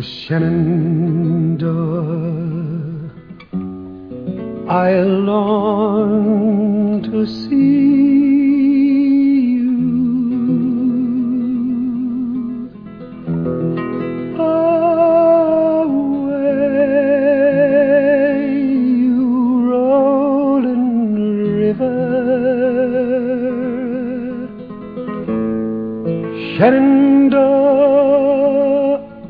Shenandoah, I long to see you. Away, you rolling river. Shenandoah,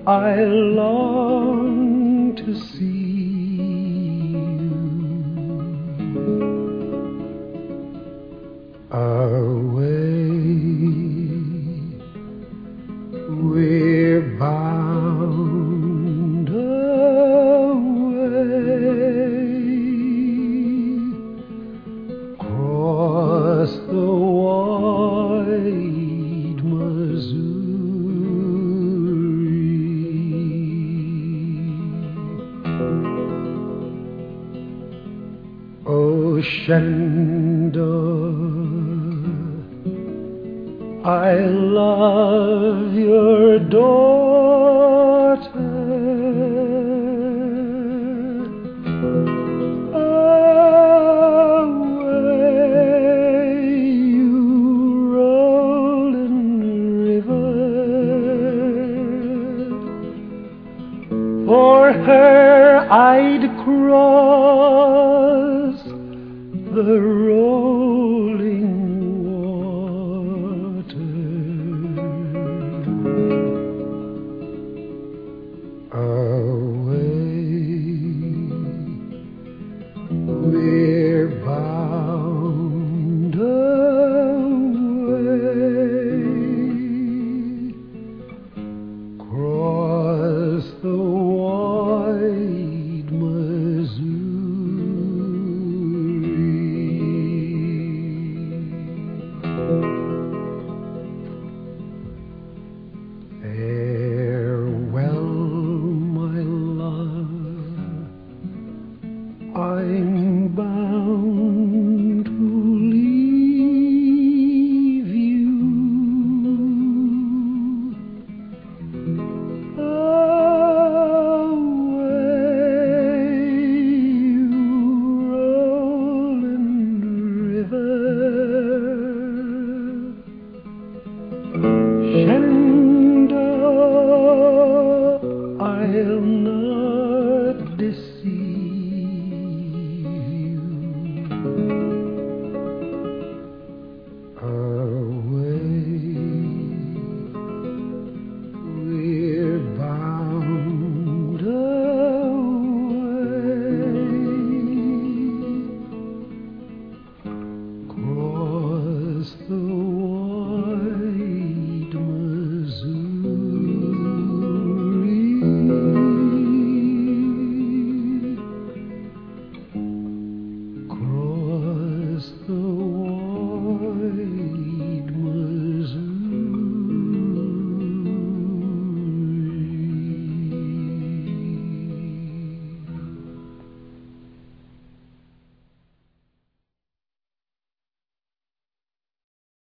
I long to see you. Away, we're bound away across the wide Missouri. Shenandoah, I love your daughter. For her I'd cross the rolling